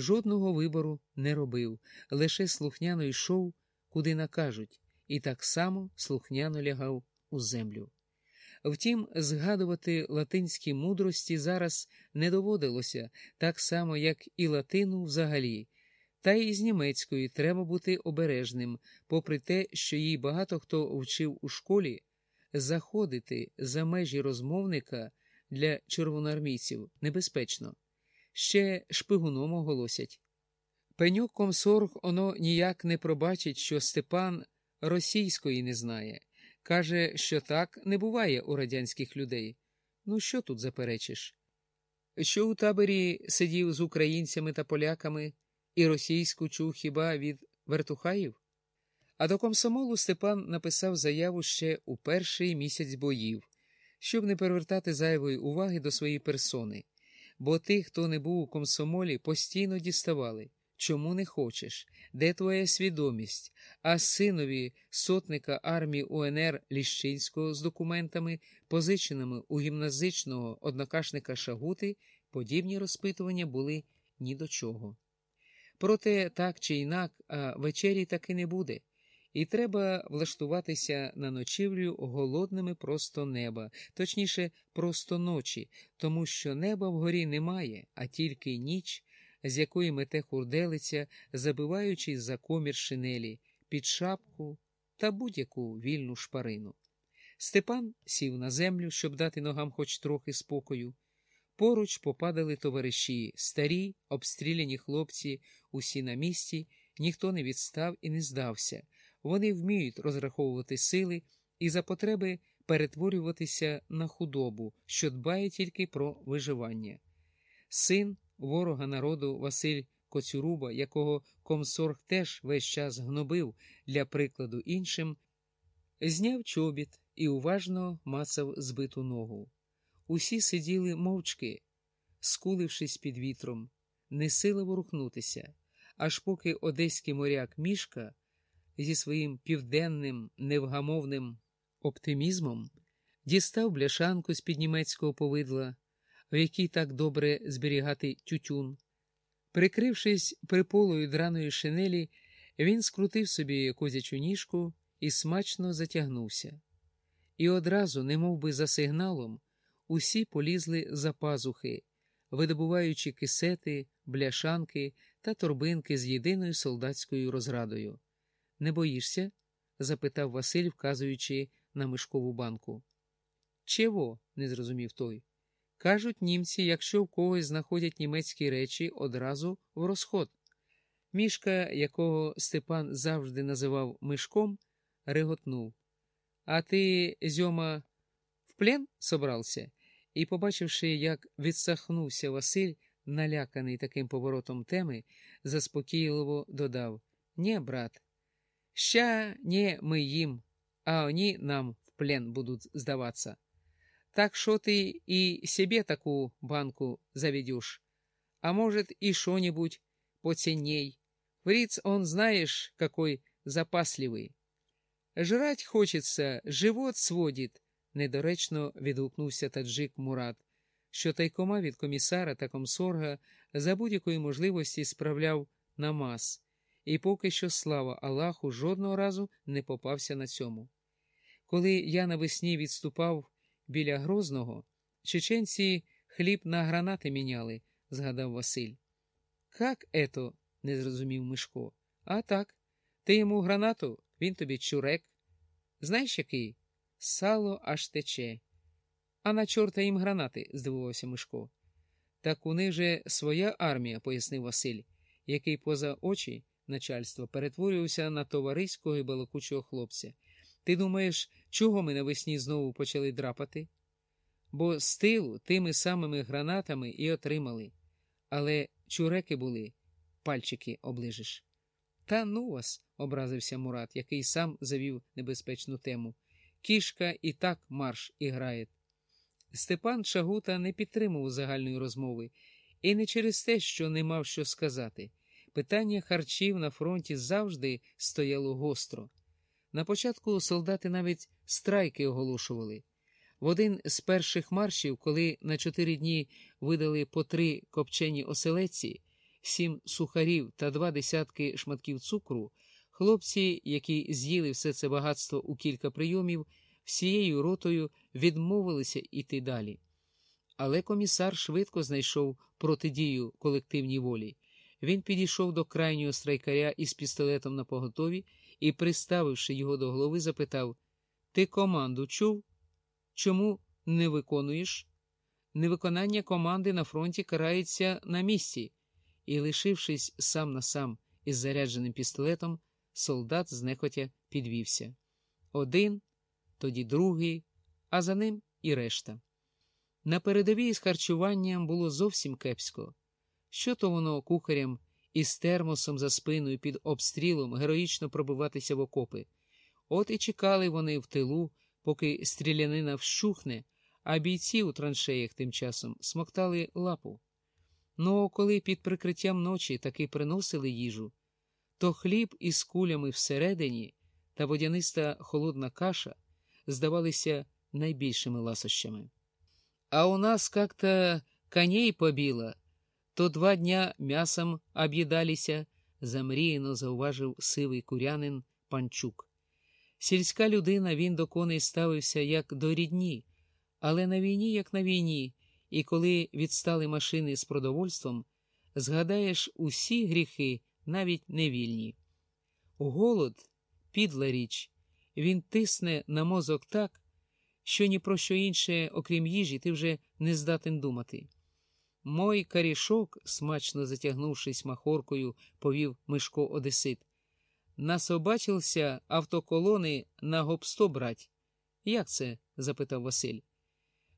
жодного вибору не робив, лише слухняно йшов, куди накажуть, і так само слухняно лягав у землю. Втім, згадувати латинські мудрості зараз не доводилося, так само, як і латину взагалі. Та й з німецькою треба бути обережним, попри те, що їй багато хто вчив у школі, заходити за межі розмовника для червоноармійців небезпечно. Ще шпигуном оголосять. Пенюк комсорг оно ніяк не пробачить, що Степан російської не знає. Каже, що так не буває у радянських людей. Ну, що тут заперечиш? Що у таборі сидів з українцями та поляками і російську чув хіба від вертухаїв? А до комсомолу Степан написав заяву ще у перший місяць боїв, щоб не перевертати зайвої уваги до своєї персони, бо тих, хто не був у комсомолі, постійно діставали. Чому не хочеш? Де твоя свідомість? А синові сотника армії УНР Ліщинського з документами, позиченими у гімназичного однокашника Шагути, подібні розпитування були ні до чого. Проте так чи інак, а вечері таки не буде, і треба влаштуватися на ночівлю голодними просто неба, точніше, просто ночі, тому що неба вгорі немає, а тільки ніч з якої мете хурделиця, забиваючи за комір шинелі, під шапку та будь-яку вільну шпарину. Степан сів на землю, щоб дати ногам хоч трохи спокою. Поруч попадали товариші, старі, обстріляні хлопці, усі на місці, ніхто не відстав і не здався. Вони вміють розраховувати сили і за потреби перетворюватися на худобу, що дбає тільки про виживання. Син ворога народу Василь Коцюруба, якого комсорг теж весь час гнобив для прикладу іншим, зняв чобіт і уважно мацав збиту ногу. Усі сиділи мовчки, скулившись під вітром, не сила ворухнутися, аж поки одеський моряк мішка зі своїм південним невгамовним оптимізмом дістав бляшанку з під німецького повидла в якій так добре зберігати тютюн. Прикрившись приполою драної шинелі, він скрутив собі козячу ніжку і смачно затягнувся. І одразу, немов би за сигналом, усі полізли за пазухи, видобуваючи кисети, бляшанки та торбинки з єдиною солдатською розрадою. Не боїшся? запитав Василь, вказуючи на мишкову банку. Чего? не зрозумів той. Кажуть німці, якщо в когось знаходять німецькі речі, одразу в розход. Мішка, якого Степан завжди називав мишком, реготнув. А ти, Зьома, в плен собрався? І, побачивши, як відсахнувся Василь, наляканий таким поворотом теми, заспокійливо додав Нє, брат, ща не ми їм, а вони нам в плен будуть здаватися. Так что ты и себе такую банку заведешь. А может, и что-нибудь поценней. Фриц, он, знаешь, какой запасливый. Жрать хочеться, живот сводить, недоречно відгукнувся таджик Мурат, що тайкома від комісара та комсорга за будь-якої можливості справляв намаз, І поки що слава Аллаху жодного разу не попався на цьому. Коли я навесні відступав біля Грозного чеченці хліб на гранати міняли, згадав Василь. Как ето? не зрозумів Мишко. А так, ти йому гранату, він тобі чурек. Знаєш який? Сало аж тече. А на чорта їм гранати, здивувався Мишко. Так у них же своя армія, пояснив Василь, який поза очі начальства перетворювався на товариського і балакучого хлопця. Ти думаєш, чого ми навесні знову почали драпати? Бо з тилу тими самими гранатами і отримали. Але чуреки були, пальчики оближиш. Та ну вас, образився Мурат, який сам завів небезпечну тему. Кішка і так марш іграє. Степан Шагута не підтримував загальної розмови, і не через те, що не мав що сказати. Питання харчів на фронті завжди стояло гостро. На початку солдати навіть страйки оголошували. В один з перших маршів, коли на чотири дні видали по три копчені оселеці, сім сухарів та два десятки шматків цукру, хлопці, які з'їли все це багатство у кілька прийомів, всією ротою відмовилися йти далі. Але комісар швидко знайшов протидію колективній волі. Він підійшов до крайнього страйкаря із пістолетом на поготові і, приставивши його до голови, запитав Ти команду чув? Чому не виконуєш? Невиконання команди на фронті карається на місці, і, лишившись сам на сам із зарядженим пістолетом, солдат знехотя підвівся. Один, тоді другий, а за ним і решта. На передовій з харчуванням було зовсім кепсько. Що то воно кухарям із термосом за спиною під обстрілом героїчно пробиватися в окопи. От і чекали вони в тилу, поки стрілянина вщухне, а бійці у траншеях тим часом смоктали лапу. Ну, коли під прикриттям ночі таки приносили їжу, то хліб із кулями всередині та водяниста холодна каша здавалися найбільшими ласощами. А у нас как-то коней побило, то два дня м'ясом об'їдалися, замріяно зауважив сивий курянин панчук. Сільська людина він до коней ставився як до рідні, але на війні, як на війні, і коли відстали машини з продовольством, згадаєш усі гріхи, навіть невільні. Голод підла річ, він тисне на мозок так, що ні про що інше, окрім їжі, ти вже не здатен думати. Мой карішок, смачно затягнувшись махоркою, повів Мишко Одесит. Насобачився автоколони на гопсто брать. Як це? запитав Василь.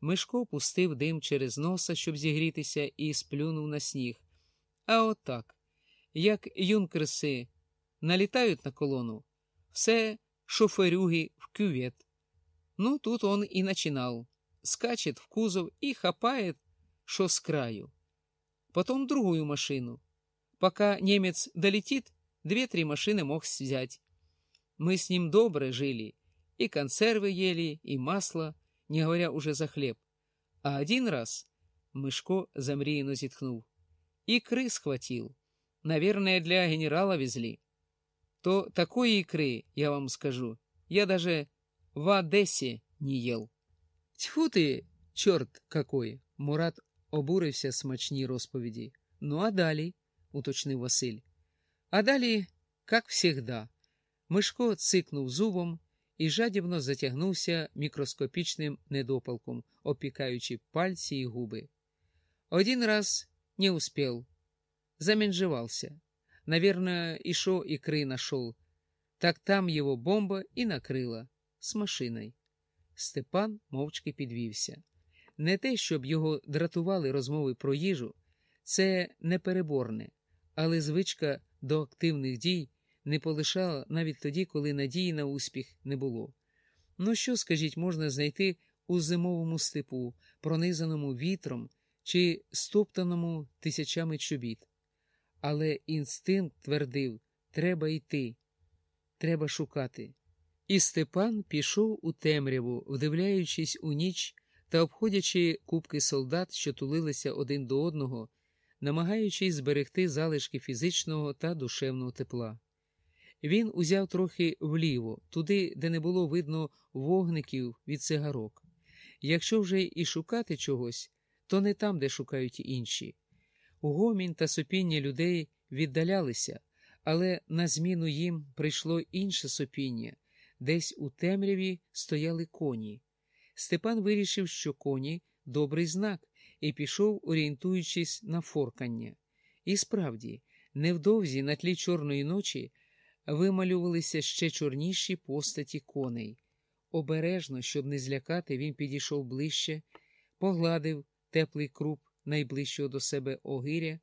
Мишко пустив дим через носа, щоб зігрітися, і сплюнув на сніг. А от так, як юнкерси налітають на колону, все шоферюги в кювет. Ну, тут он и начинал. Скачет в кузов и хапает, что с краю. Потом другую машину. Пока немец долетит, две-три машины мог взять. Мы с ним добре жили. И консервы ели, и масло, не говоря уже за хлеб. А один раз Мышко замріяно зітхнув. Икры схватил. Наверное, для генерала везли. То такой икры, я вам скажу, я даже в Одесі не їл. Тьфу ти, чорт какой! Мурат обурився смачній розповіді. Ну, а далі, уточнив Василь. А далі, як всегда, Мишко цикнув зубом і жадібно затягнувся мікроскопічним недопалком, опікаючи пальці і губи. Один раз не успел, заменжевался. Наверное, еще икры нашел. Так там его бомба и накрыла з машиною. Степан мовчки підвівся. Не те, щоб його дратували розмови про їжу, це непереборне, але звичка до активних дій не полишала навіть тоді, коли надії на успіх не було. Ну що, скажіть, можна знайти у зимовому степу, пронизаному вітром чи стоптаному тисячами чобіт? Але інстинкт твердив треба йти, треба шукати. І Степан пішов у темряву, вдивляючись у ніч та обходячи кубки солдат, що тулилися один до одного, намагаючись зберегти залишки фізичного та душевного тепла. Він узяв трохи вліво, туди, де не було видно вогників від цигарок. Якщо вже і шукати чогось, то не там, де шукають інші. Гомін та сопіння людей віддалялися, але на зміну їм прийшло інше сопіння. Десь у темряві стояли коні. Степан вирішив, що коні добрий знак, і пішов, орієнтуючись на форкання. І справді, невдовзі на тлі чорної ночі вималювалися ще чорніші постаті коней. Обережно, щоб не злякати, він підійшов ближче, погладив теплий круп найближчого до себе огиря,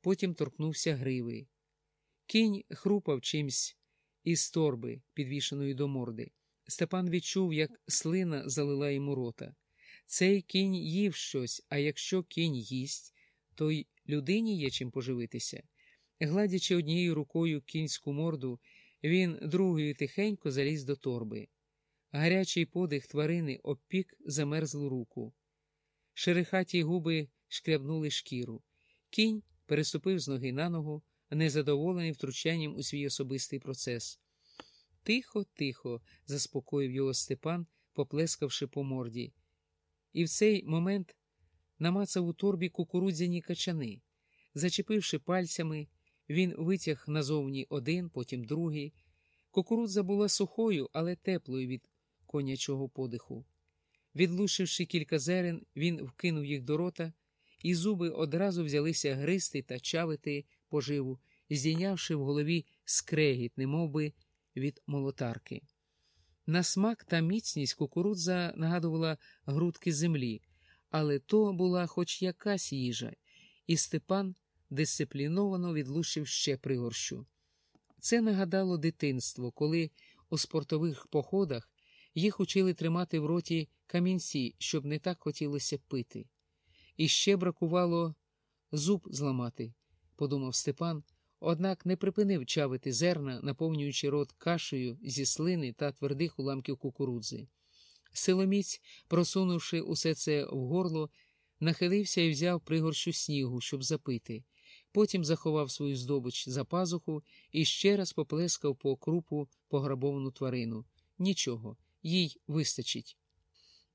потім торкнувся гриви. Кінь хрупав чимсь із торби, підвішеної до морди. Степан відчув, як слина залила йому рота. Цей кінь їв щось, а якщо кінь їсть, то й людині є чим поживитися. Гладячи однією рукою кінську морду, він другою тихенько заліз до торби. Гарячий подих тварини обпік замерзлу руку. Шерехаті губи шкрябнули шкіру. Кінь переступив з ноги на ногу, незадоволений втручанням у свій особистий процес. Тихо, тихо, заспокоїв його Степан, поплескавши по морді. І в цей момент намацав у торбі кукурудзяні качани. Зачепивши пальцями, він витяг назовні один, потім другий. Кукурудза була сухою, але теплою від конячого подиху. Відлушивши кілька зерен, він вкинув їх до рота, і зуби одразу взялися гристи та чавити поживу, здійнявши в голові скрегіт, немовби від молотарки. На смак та міцність кукурудза нагадувала грудки землі, але то була хоч якась їжа, і Степан дисципліновано відлучив ще пригорщу. Це нагадало дитинство, коли у спортових походах їх учили тримати в роті камінці, щоб не так хотілося пити. І ще бракувало зуб зламати, подумав Степан, однак не припинив чавити зерна, наповнюючи рот кашею зі слини та твердих уламків кукурудзи. Силоміць, просунувши усе це в горло, нахилився і взяв пригорщу снігу, щоб запити. Потім заховав свою здобич за пазуху і ще раз поплескав по крупу пограбовану тварину. Нічого, їй вистачить.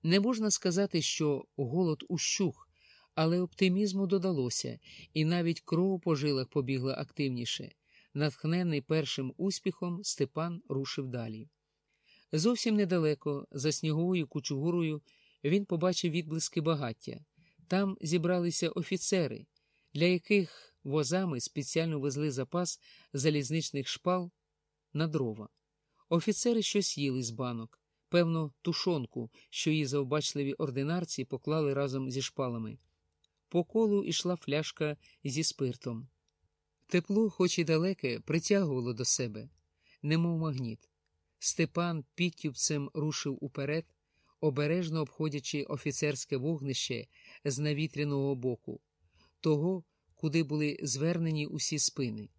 Не можна сказати, що голод ущух, але оптимізму додалося, і навіть кров по жилах побігла активніше. Натхнений першим успіхом, Степан рушив далі. Зовсім недалеко, за сніговою кучугурою, він побачив відблиски багаття. Там зібралися офіцери, для яких возами спеціально везли запас залізничних шпал на дрова. Офіцери щось їли з банок, певно, тушонку, що її завбачливі ординарці поклали разом зі шпалами. По колу йшла фляжка зі спиртом. Тепло, хоч і далеке, притягувало до себе, немов магніт. Степан підтюбцем рушив уперед, обережно обходячи офіцерське вогнище з навітряного боку, того, куди були звернені усі спини.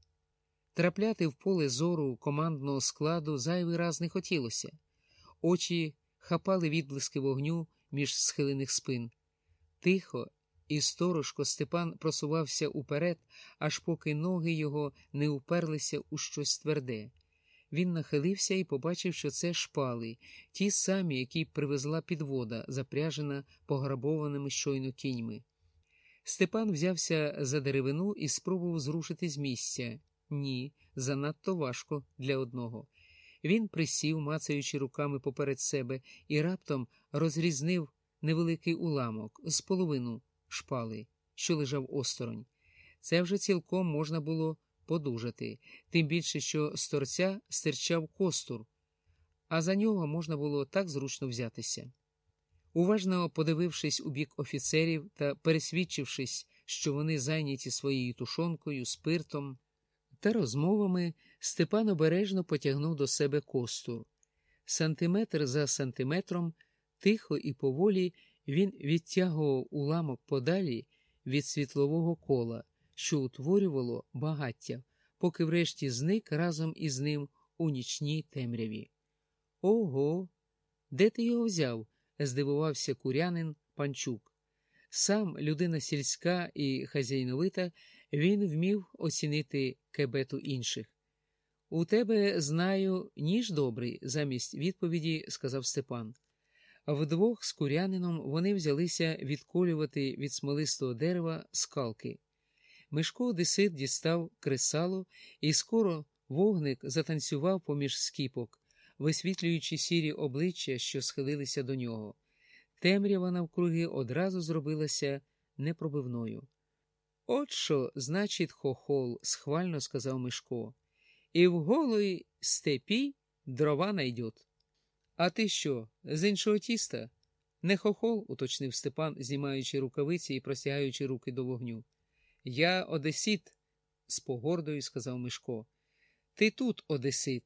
Трапляти в поле зору командного складу зайвий раз не хотілося. Очі хапали відблиски вогню між схилених спин. Тихо і сторожко Степан просувався уперед, аж поки ноги його не уперлися у щось тверде. Він нахилився і побачив, що це шпали, ті самі, які привезла підвода, запряжена пограбованими щойно кіньми. Степан взявся за деревину і спробував зрушити з місця. Ні, занадто важко для одного. Він присів, мацаючи руками поперед себе, і раптом розрізнив невеликий уламок з половину шпали, що лежав осторонь. Це вже цілком можна було подужати, тим більше, що з торця стирчав костур, а за нього можна було так зручно взятися. Уважно подивившись у бік офіцерів та пересвідчившись, що вони зайняті своєю тушонкою, спиртом та розмовами, Степан обережно потягнув до себе костур. Сантиметр за сантиметром, тихо і поволі він відтягував уламок подалі від світлового кола, що утворювало багаття, поки врешті зник разом із ним у нічній темряві. Ого, де ти його взяв? здивувався курянин панчук. Сам людина сільська і хазяйновита, він вмів оцінити кебету інших. У тебе, знаю, ніж добрий, замість відповіді сказав Степан. Вдвох з курянином вони взялися відколювати від смолистого дерева скалки. Мишко Одесит дістав кресало, і скоро вогник затанцював поміж скіпок, висвітлюючи сірі обличчя, що схилилися до нього. Темрява навкруги одразу зробилася непробивною. От що, значить, хохол, схвально сказав Мишко. І в голої степі дрова найдет. А ти що, з іншого тіста? Не хохол, уточнив Степан, знімаючи рукавиці і простягаючи руки до вогню. Я Одесіт, з погордою сказав Мишко. Ти тут, Одесит.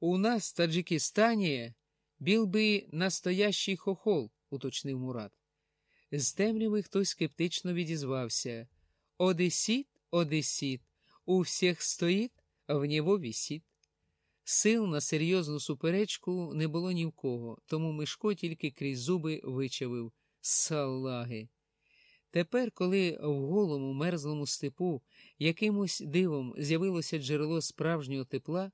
У нас в Таджикистані біл би настоящий хохол, уточнив Мурат. З темряви хтось скептично відізвався. Одесіт, Одесіт, у всіх стоїть, в нього вісіт. Сил на серйозну суперечку не було ні в кого, тому Мишко тільки крізь зуби вичавив салаги. Тепер, коли в голому мерзлому степу якимось дивом з'явилося джерело справжнього тепла,